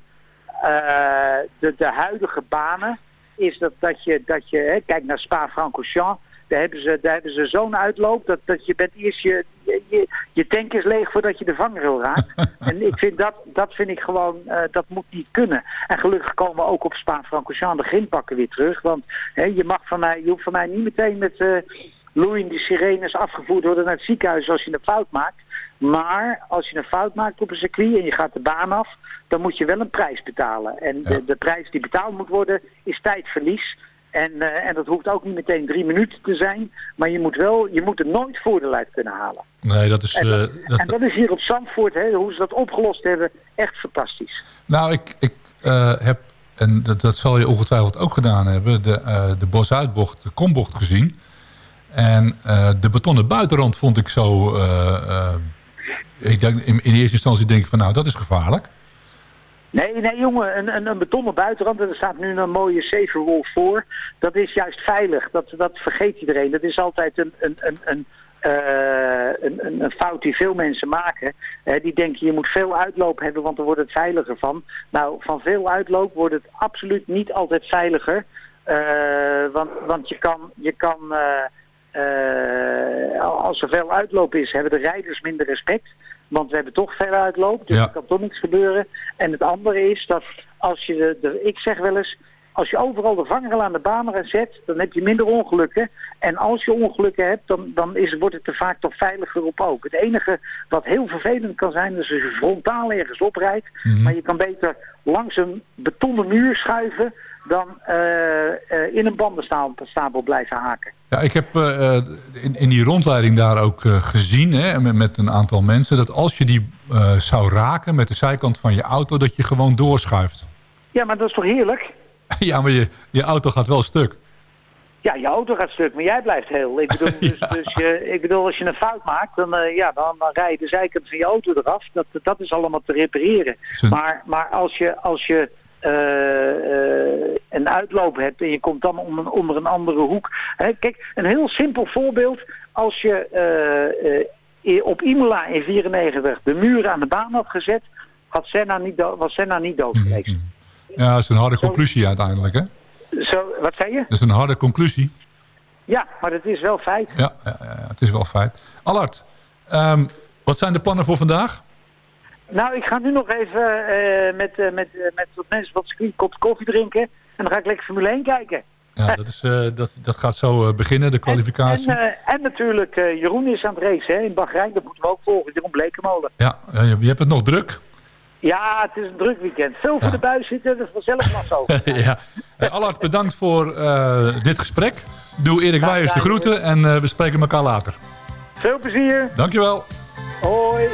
eh, de, de huidige banen. Is dat, dat je, dat je hè, kijk naar Spa-Francorchamps. Daar hebben ze, daar ze zo'n uitloop dat, dat je bent eerst je, je, je, je tank is leeg voordat je de vangrail raakt. *laughs* en ik vind dat, dat vind ik gewoon, eh, dat moet niet kunnen. En gelukkig komen we ook op Spa-Francorchamps de grindpakken weer terug. Want hè, je mag van mij, je hoeft van mij niet meteen met eh loeiende sirenes afgevoerd worden naar het ziekenhuis als je een fout maakt. Maar als je een fout maakt op een circuit en je gaat de baan af, dan moet je wel een prijs betalen. En de, de prijs die betaald moet worden is tijdverlies. En, eh, en dat hoeft ook niet meteen drie minuten te zijn. Maar je moet wel, je moet er nooit voordeel uit kunnen halen. Nee, dat is... En dat, eh, dat- en dat is hier op Zandvoort, hè, hoe ze dat opgelost hebben, echt fantastisch. Nou, ik, ik eh, heb, en dat, dat zal je ongetwijfeld ook gedaan hebben... de, de bosuitbocht, de kombocht gezien. En de betonnen buitenrand vond ik zo... ik denk, in, in eerste instantie denk ik van, nou, dat is gevaarlijk. Nee, nee jongen, een, een, een betonnen buitenrand, en er staat nu een mooie Saferwolf voor. Dat is juist veilig, dat, dat vergeet iedereen. Dat is altijd een, een, een, een, eh, een, een, fout die veel mensen maken. Eh, die denken je moet veel uitloop hebben, want dan wordt het veiliger van. Nou, van veel uitloop wordt het absoluut niet altijd veiliger. Eh, want, want je kan, je kan als er veel uitloop is, hebben de rijders minder respect. Want we hebben toch veel uitloop, dus Ja. er kan toch niks gebeuren. En het andere is dat als je de, de ik zeg wel eens, als je overal de vangrail aan de baan zet, dan heb je minder ongelukken. En als je ongelukken hebt, dan, dan is, wordt het er vaak toch veiliger op ook. Het enige wat heel vervelend kan zijn, is als je frontaal ergens oprijdt. Maar je kan beter langs een betonnen muur schuiven dan eh, eh, in een bandenstapel blijven haken. Ja, ik heb eh, in, in die rondleiding daar ook gezien, hè, met, met een aantal mensen... dat als je die zou raken met de zijkant van je auto... dat je gewoon doorschuift. Ja, maar dat is toch heerlijk? *laughs* ja, maar je, je auto gaat wel stuk. Ja, je auto gaat stuk, maar jij blijft heel. Ik bedoel, *laughs* dus, dus ik bedoel als je een fout maakt, dan, eh, ja, dan, dan rij je de zijkant van je auto eraf. Dat, dat is allemaal te repareren. Maar, maar als je, als je eh, eh, een uitloop hebt en je komt dan om een, onder een andere hoek. Hè, kijk, een heel simpel voorbeeld. Als je op Imola in 94 de muren aan de baan had gezet, had Senna niet was Senna niet dood geweest. Ja, dat is een harde conclusie uiteindelijk, hè? Zo, wat zei je? Dat is een harde conclusie. Ja, maar dat is wel feit. Ja, ja, ja, het is wel feit. Allard, ehm, wat zijn de plannen voor vandaag? Nou, ik ga nu nog even eh, met, eh, met, eh, met wat mensen wat een kop koffie drinken. En dan ga ik lekker Formule 1 kijken. Ja, dat, is, dat, dat gaat zo beginnen, de kwalificatie. En, en natuurlijk, Jeroen is aan het racen hè, in Bahrein. Dat moeten we ook volgen. Jeroen Blekemolen. Ja, ja, je je hebt het nog druk. Ja, het is een druk weekend. Veel voor de buis zitten, dat is vanzelf maar zo. *laughs* ja. Hey, Allard, bedankt voor eh, dit gesprek. Doe Erik Wijers de groeten en eh, we spreken elkaar later. Veel plezier. Dankjewel. Hoi.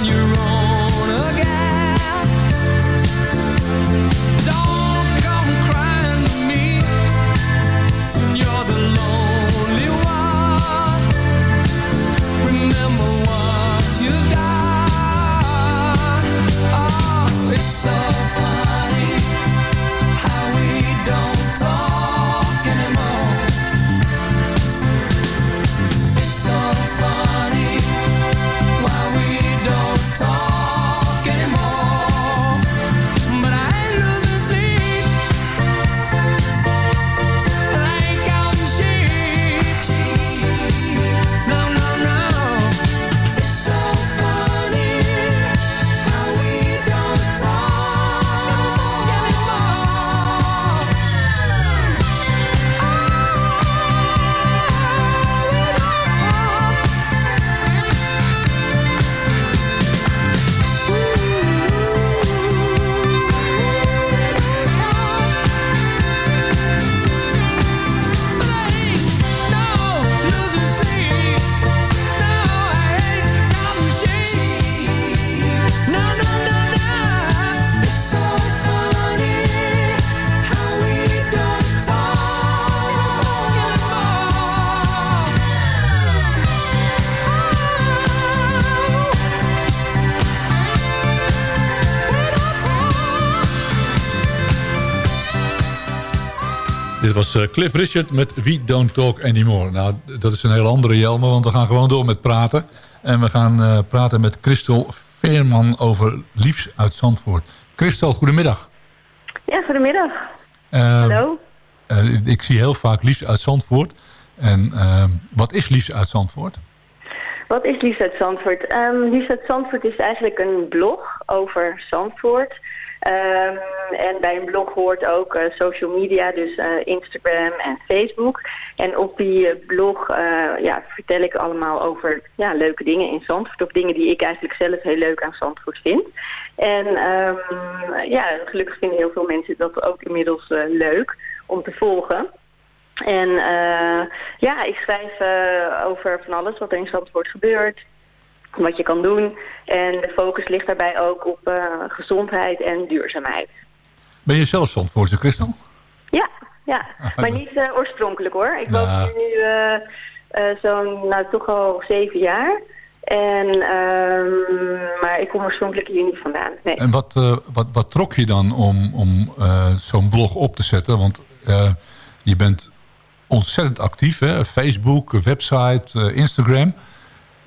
on your own. Was eh, Cliff Richard met We Don't Talk Anymore. Nou, dat is een heel andere Jelme, want we gaan gewoon door met praten. En we gaan eh, praten met Christel Veerman over Liefs uit Zandvoort. Christel, goedemiddag. Ja, goedemiddag. Eh, Hallo. ik zie heel vaak Liefs uit Zandvoort. En wat is Liefs uit Zandvoort? Wat is Liefst uit Zandvoort? Ehm Liefst uit Zandvoort is eigenlijk een blog over Zandvoort. Ehm, en bij een blog hoort ook eh, social media, dus eh, Instagram en Facebook. En op die eh, blog ja, vertel ik allemaal over ja, leuke dingen in Zandvoort. Of dingen die ik eigenlijk zelf heel leuk aan Zandvoort vind. En ehm, ja, gelukkig vinden heel veel mensen dat ook inmiddels leuk om te volgen. En ja, ik schrijf over van alles wat er in Zandvoort gebeurt. Wat je kan doen. En de focus ligt daarbij ook op gezondheid en duurzaamheid. Ben je zelf Zandvoortse, Christel? Ja, ja. Maar niet eh, oorspronkelijk hoor. Ik woon hier nu eh, eh, zo'n, nou toch al zeven jaar. En, ehm, maar ik kom oorspronkelijk hier niet vandaan. Nee. En wat, wat, wat trok je dan om, om zo'n blog op te zetten? Want je bent ontzettend actief, hè? Facebook, website, Instagram.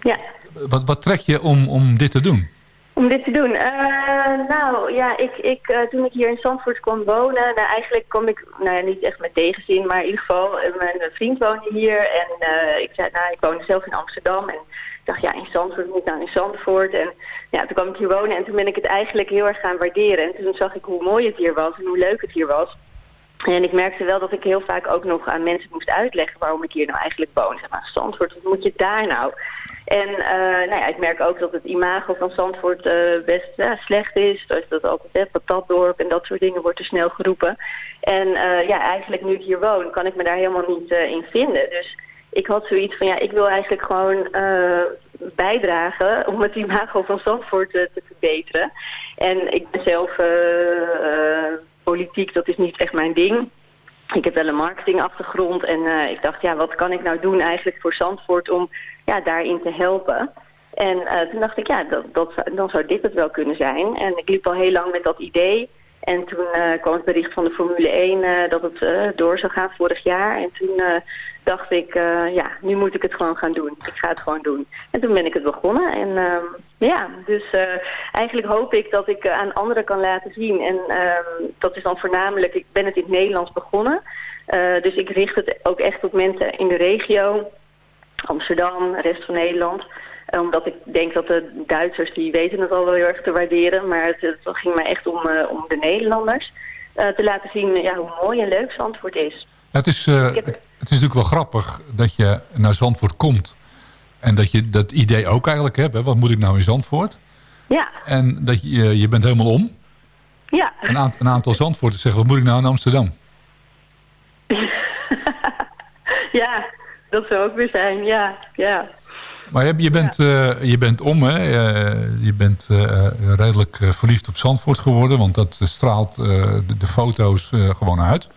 Ja. Wat, wat trek je om, om dit te doen? Om dit te doen? Eh, nou ja, ik, ik, eh, toen ik hier in Zandvoort kwam wonen, nou, eigenlijk kwam ik, nou ja, niet echt met tegenzin, maar in ieder geval, eh, mijn vriend woonde hier en ik zei, nou, ik woonde zelf in Amsterdam en ik dacht, ja, in Zandvoort moet nou in Zandvoort. En ja, toen kwam ik hier wonen en toen ben ik het eigenlijk heel erg gaan waarderen. En toen zag ik hoe mooi het hier was en hoe leuk het hier was. En ik merkte wel dat ik heel vaak ook nog aan mensen moest uitleggen waarom ik hier nou eigenlijk woon. Zeg maar, Zandvoort, wat moet je daar nou? En eh, nou ja, ik merk ook dat het imago van Zandvoort eh, best slecht is. Dus dat altijd hè, patatdorp en dat soort dingen wordt er snel geroepen. En eh, ja, eigenlijk nu ik hier woon, kan ik me daar helemaal niet in vinden. Dus ik had zoiets van, ja, ik wil eigenlijk gewoon bijdragen *laughs* om het imago van Zandvoort te verbeteren. En ik ben zelf politiek, dat is niet echt mijn ding. Ik heb wel een marketingachtergrond en ik dacht, ja, wat kan ik nou doen eigenlijk voor Zandvoort om ja, daarin te helpen? En eh, toen dacht ik, ja, dat, dat, dan zou dit het wel kunnen zijn. En ik liep al heel lang met dat idee. En toen eh, kwam het bericht van de Formule 1 eh, dat het door zou gaan vorig jaar. En toen dacht ik, ja, nu moet ik het gewoon gaan doen. Ik ga het gewoon doen. En toen ben ik het begonnen. En ehm, ja, dus eigenlijk hoop ik dat ik aan anderen kan laten zien. En ehm, dat is dan voornamelijk, ik ben het in het Nederlands begonnen. Dus ik richt het ook echt op mensen in de regio. Amsterdam, de rest van Nederland. Eh, Omdat ik denk dat de Duitsers, die weten het al wel heel erg te waarderen. Maar het, het ging mij echt om, eh, om de Nederlanders. eh, te laten zien ja, hoe mooi en leuk Zandvoort is. Het is, heb- het is natuurlijk wel grappig dat je naar Zandvoort komt. En dat je dat idee ook eigenlijk hebt. Hè? Wat moet ik nou in Zandvoort? Ja, En dat je, je bent helemaal om. ja. Een, aant- een aantal Zandvoorters zeggen, wat moet ik nou in Amsterdam? *laughs* ja, dat zou ook weer zijn. Ja, ja. Maar je, bent, eh, je bent om, hè? Eh, je bent eh, redelijk verliefd op Zandvoort geworden. Want dat straalt de, de foto's gewoon uit.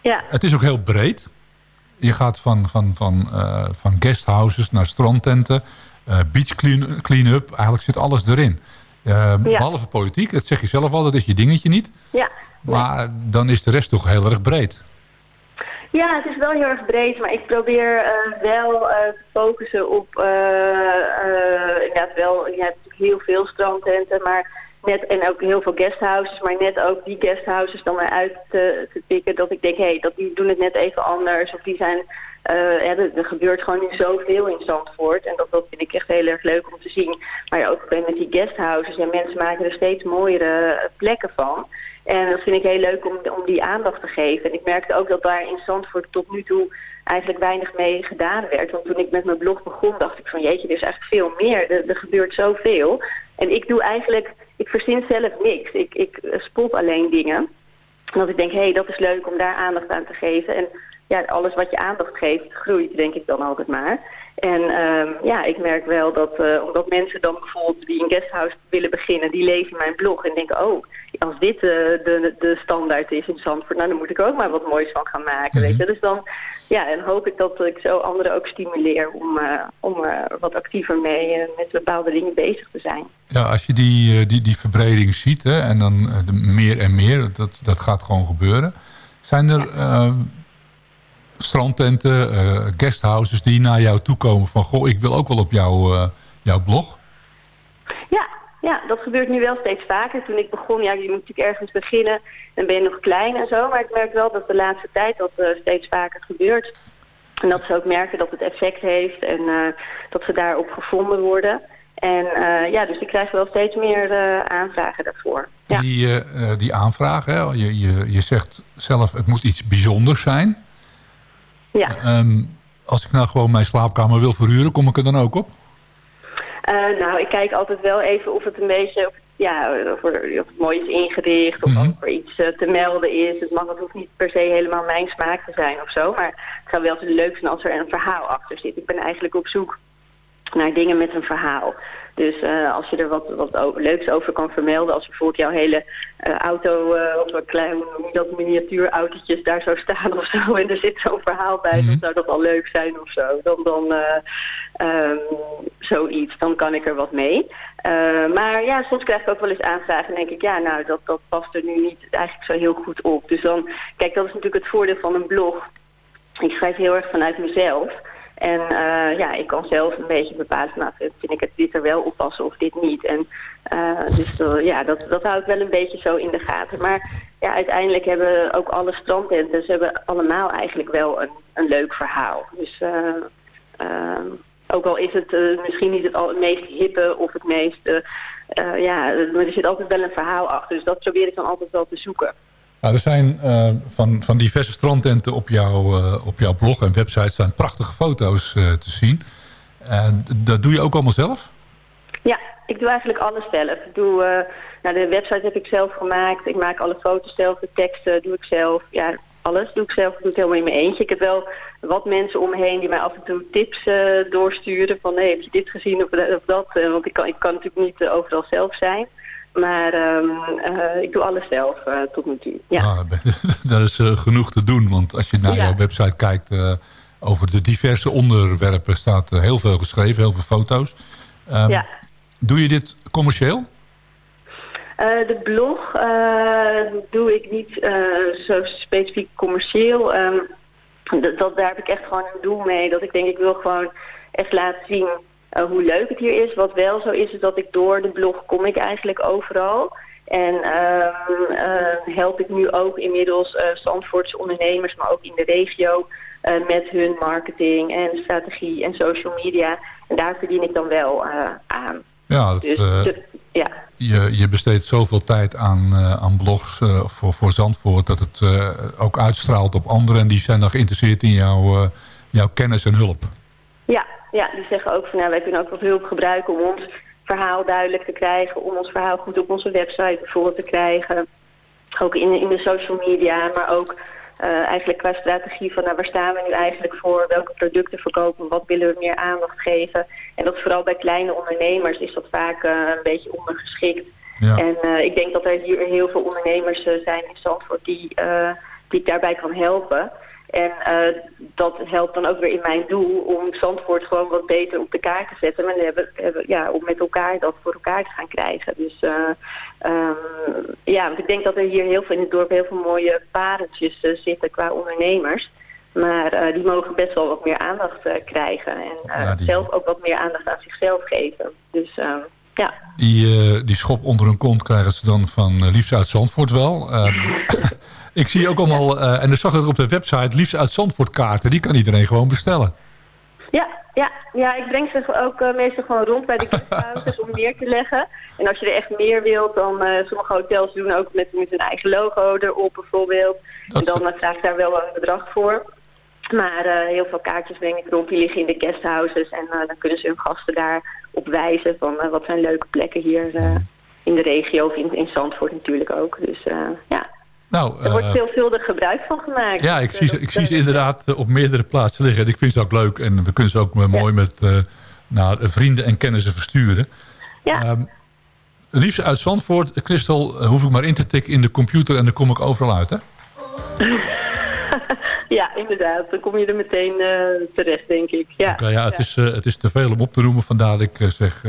Ja, Het is ook heel breed. Je gaat van, van, van, van guesthouses naar strandtenten. beach clean- clean-up. Eigenlijk zit alles erin. Eh, Behalve politiek, dat zeg je zelf al. Dat is je dingetje niet. ja. Maar dan is de rest toch heel erg breed. Ja, het is wel heel erg breed, maar ik probeer eh, wel eh, te focussen op, inderdaad wel, je hebt natuurlijk heel veel strandtenten, maar net, en ook heel veel guesthouses, maar net ook die guesthouses dan weer uit te, te pikken, dat ik denk, hé, hey, dat die doen het net even anders, of die zijn, ja, er, er gebeurt gewoon nu zoveel in Zandvoort, en dat, dat vind ik echt heel erg leuk om te zien. Maar ook bij met die guesthouses, en mensen maken er steeds mooiere plekken van. En dat vind ik heel leuk om, om die aandacht te geven. En ik merkte ook dat daar in Zandvoort tot nu toe eigenlijk weinig mee gedaan werd. Want toen ik met mijn blog begon, dacht ik van jeetje, er is eigenlijk veel meer. Er, gebeurt zoveel. En ik doe eigenlijk, ik verzin zelf niks. Ik, ik spot alleen dingen. En dat ik denk, hé, hey, dat is leuk om daar aandacht aan te geven. En ja, alles wat je aandacht geeft, groeit, denk ik dan altijd maar. En ehm, ja, ik merk wel dat eh, omdat mensen dan bijvoorbeeld die een guesthouse willen beginnen, die lezen mijn blog en denken, oh, als dit eh, de, de standaard is in Zandvoort, nou dan moet ik ook maar wat moois van gaan maken, weet je. Dus dan, ja, en hoop ik dat ik zo anderen ook stimuleer om, eh, om wat actiever mee met bepaalde dingen bezig te zijn. Ja, als je die, die, die verbreding ziet hè, en dan de meer en meer, dat, dat gaat gewoon gebeuren. Zijn er, strandtenten, eh, guesthouses die naar jou toe komen van... goh, ik wil ook wel op jouw, eh, jouw blog. Ja, ja, dat gebeurt nu wel steeds vaker. Toen ik begon, ja, je moet natuurlijk ergens beginnen. Dan ben je nog klein en zo. Maar ik merk wel dat de laatste tijd dat eh, steeds vaker gebeurt. En dat ze ook merken dat het effect heeft en dat ze daarop gevonden worden. En ja, dus ik krijg wel steeds meer aanvragen daarvoor. Ja. Die, eh, die aanvragen, hè, je, je, je zegt zelf het moet iets bijzonders zijn. Ja. Ehm, als ik nou gewoon mijn slaapkamer wil verhuren, kom ik er dan ook op? Eh, nou, ik kijk altijd wel even of het een beetje, of, ja, of, er- of het mooi is ingericht, of Mhm. of er iets eh, te melden is. Het mag, het hoeft niet per se helemaal mijn smaak te zijn of zo, maar het zou wel leuk zijn als er een verhaal achter zit. Ik ben eigenlijk op zoek naar dingen met een verhaal. Dus eh, als je er wat, wat leuks over kan vermelden, als bijvoorbeeld jouw hele eh, auto eh, of een klein, dat, miniatuurautootjes daar zou staan *laughs* of zo en er zit zo'n verhaal bij, dan zou dat al leuk zijn of zo. Dan, dan eh, ehm, zoiets, dan kan ik er wat mee. Maar ja, soms krijg ik ook wel eens aanvragen en denk ik, ja, nou, dat, dat past er nu niet eigenlijk zo heel goed op. Dus dan, kijk, dat is natuurlijk het voordeel van een blog. Ik schrijf heel erg vanuit mezelf. En eh, ja, ik kan zelf een beetje bepalen, nou, vind ik het dit er wel oppassen of dit niet. En eh, dus eh, ja, dat, dat hou ik wel een beetje zo in de gaten. Maar ja, uiteindelijk hebben ook alle strandtenten, ze hebben allemaal eigenlijk wel een, een leuk verhaal. Dus ook al is het misschien niet het, al, het meest hippe of het meest, ja, maar er zit altijd wel een verhaal achter. Dus dat probeer ik dan altijd wel te zoeken. Nou, er zijn eh, van, van diverse strandtenten op, jouw eh, op jouw blog en website staan prachtige foto's eh, te zien. En dat doe je ook allemaal zelf? Ja, ik doe eigenlijk alles zelf. Ik doe, nou, de website heb ik zelf gemaakt. Ik maak alle foto's zelf, de teksten doe ik zelf. Ja, alles doe ik zelf. Ik doe het helemaal in mijn eentje. Ik heb wel wat mensen om me heen die mij af en toe tips doorsturen. Van, hey, heb je dit gezien of, dat? Want ik kan, ik kan natuurlijk niet overal zelf zijn. Maar ehm, eh, ik doe alles zelf eh, tot nu toe. Ja. Nou, *laughs* daar is eh, genoeg te doen, want als je naar Ja. jouw website kijkt... over de diverse onderwerpen staat heel veel geschreven, heel veel foto's. Ehm, Ja. Doe je dit commercieel? De blog doe ik niet zo specifiek commercieel. Ehm, dat, dat, daar heb ik echt gewoon een doel mee. Dat ik denk, ik wil gewoon echt laten zien eh, hoe leuk het hier is. Wat wel zo is, is dat ik door de blog kom ik eigenlijk overal. En ehm, eh, help ik nu ook inmiddels eh Zandvoortse ondernemers, maar ook in de regio... eh, met hun marketing en strategie en social media. En daar verdien ik dan wel aan. Ja, dat, Dus, de- ja. je, je besteedt zoveel tijd aan, aan blogs voor, voor Zandvoort... dat het ook uitstraalt op anderen... en die zijn dan geïnteresseerd in jouw, jouw kennis en hulp. Ja, ja, die zeggen ook van nou, wij kunnen ook wat hulp gebruiken om ons verhaal duidelijk te krijgen, om ons verhaal goed op onze website bijvoorbeeld te krijgen. Ook in, in de social media, maar ook eh, eigenlijk qua strategie van nou, waar staan we nu eigenlijk voor, welke producten verkopen, wat willen we meer aandacht geven. En dat vooral bij kleine ondernemers is dat vaak eh, een beetje ondergeschikt. Ja. En eh, ik denk dat er hier heel veel ondernemers zijn in Zandvoort die, die ik daarbij kan helpen. En eh, dat helpt dan ook weer in mijn doel om Zandvoort gewoon wat beter op de kaart te zetten. En hebben, hebben, ja, om met elkaar dat voor elkaar te gaan krijgen. Dus eh, ehm, ja, want ik denk dat er hier heel veel in het dorp heel veel mooie pareltjes eh, zitten qua ondernemers. Maar die mogen best wel wat meer aandacht krijgen. En Ja, die- zelf ook wat meer aandacht aan zichzelf geven. Dus ehm, ja. Die, die schop onder hun kont krijgen ze dan van Liefst uit Zandvoort wel. *laughs* Ik zie ook allemaal, eh, en dan zag ik op de website... Liefst uit Zandvoort kaarten, die kan iedereen gewoon bestellen. Ja, ja, ja, ik breng ze ook eh, meestal gewoon rond bij de *laughs* guesthouses om neer te leggen. En als je er echt meer wilt, dan eh sommige hotels doen ook met, met hun eigen logo erop bijvoorbeeld. en dan vraag ik daar wel een bedrag voor. Maar heel veel kaartjes breng ik rond, die liggen in de guesthouses. En dan kunnen ze hun gasten daar op wijzen van wat zijn leuke plekken hier in de regio of in, in Zandvoort natuurlijk ook. Dus ja, Nou, er wordt eh, veelvuldig gebruik van gemaakt. ja, ik Dus, zie, ze, ik zie ze inderdaad eh, op meerdere plaatsen liggen. En ik vind ze ook leuk. En we kunnen ze ook eh, mooi met naar vrienden en kennissen versturen. Ja. Ehm, liefst uit Zandvoort, Christel, hoef ik maar in te tikken in de computer... en dan kom ik overal uit, hè? *laughs* Ja, inderdaad. Dan kom je er meteen terecht, denk ik. Ja, Oké, ja, het, Is, het is te veel om op te noemen. Vandaar dat ik zeg,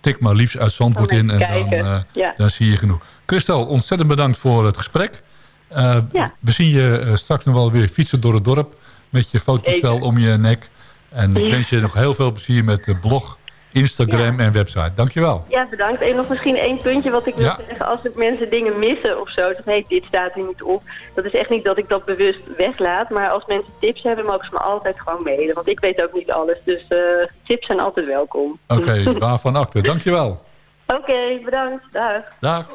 tik maar liefst uit Zandvoort in. En dan, Ja. dan zie je genoeg. Christel, ontzettend bedankt voor het gesprek. Eh, Ja. We zien je eh, straks nog wel weer fietsen door het dorp. met je fotocel om je nek. En ik wens je nog heel veel plezier met de blog, Instagram en website. Dankjewel. Ja, bedankt. En nog misschien één puntje wat ik wil Ja. zeggen. Als er mensen dingen missen of zo, dan hey, dit staat er niet op. Dat is echt niet dat ik dat bewust weglaat. Maar als mensen tips hebben, mogen ze me altijd gewoon mailen. Want ik weet ook niet alles. Dus eh, tips zijn altijd welkom. Oké, *laughs* waarvan akte. Dankjewel. Oké, bedankt. Dag. Dag.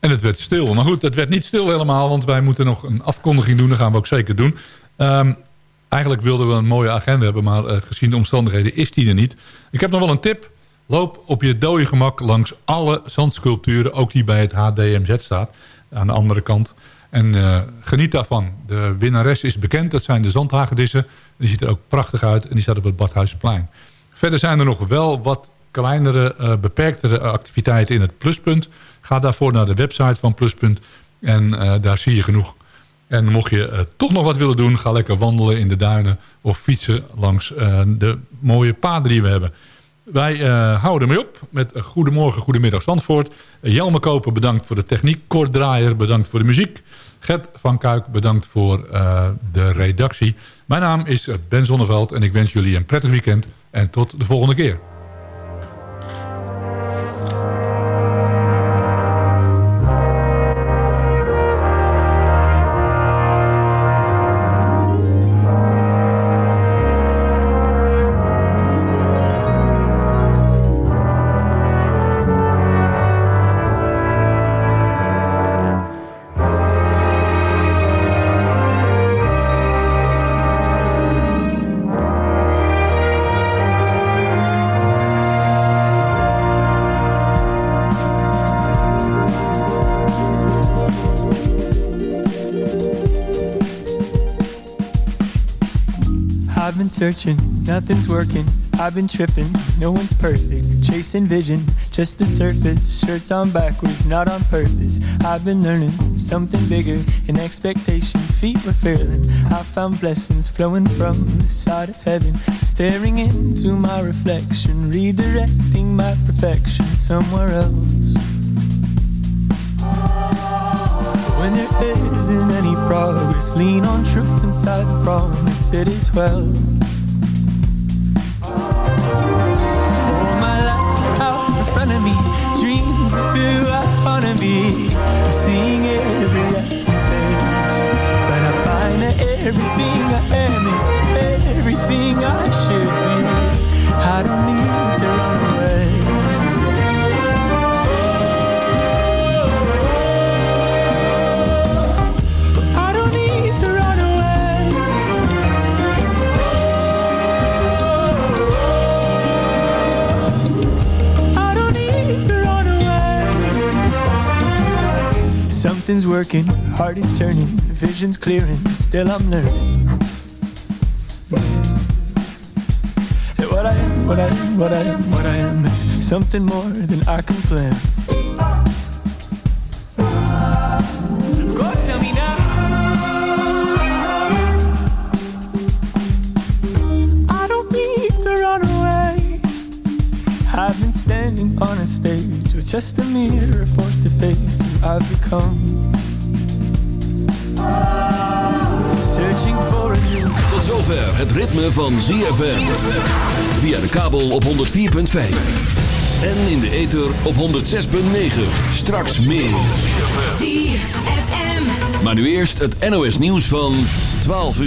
En het werd stil. Maar goed, het werd niet stil helemaal, want wij moeten nog een afkondiging doen. Dat gaan we ook zeker doen. Ehm, eigenlijk wilden we een mooie agenda hebben, maar eh, gezien de omstandigheden is die er niet. Ik heb nog wel een tip. Loop op je dode gemak langs alle zandsculpturen, ook die bij het HDMZ staat, aan de andere kant. En eh, geniet daarvan. De winnares is bekend, dat zijn de zandhagedissen. Die ziet er ook prachtig uit en die staat op het Badhuisplein. Verder zijn er nog wel wat kleinere, eh, beperktere activiteiten in het Pluspunt. Ga daarvoor naar de website van Pluspunt en eh, daar zie je genoeg. En mocht je toch nog wat willen doen, ga lekker wandelen in de duinen of fietsen langs de mooie paden die we hebben. Wij eh, houden ermee op met een Goedemorgen, Goedemiddag Zandvoort. Uh, Jelme Koper bedankt voor de techniek. Kort Draaier bedankt voor de muziek. Gert van Kuik bedankt voor eh, de redactie. Mijn naam is eh, Ben Zonneveld en ik wens jullie een prettig weekend. En tot de volgende keer. Searching, nothing's working. I've been tripping, no one's perfect. Chasing vision, just the surface. Shirts on backwards, not on purpose. I've been learning something bigger. In expectations, feet were failing. I found blessings flowing from the side of heaven. Staring into my reflection, redirecting my perfection somewhere else. When there isn't any progress, lean on truth inside the promise. It is well. Front of me, dreams of who I wanna be. I'm seeing every empty page, but I find that everything I am is everything I should be. I don't need to run Something's working, heart is turning, vision's clearing, still I'm learning. That What I am, what I am, what I am, what I am is something more than I can plan. Go tell me now. I don't need to run away. I've been standing on a stage just a mirror forced to face who I've become. Searching for a new Tot zover het ritme van ZFM. Via de kabel op 104.5. En in de ether op 106.9. Straks meer. ZFM. Maar nu eerst het NOS nieuws van 12 uur.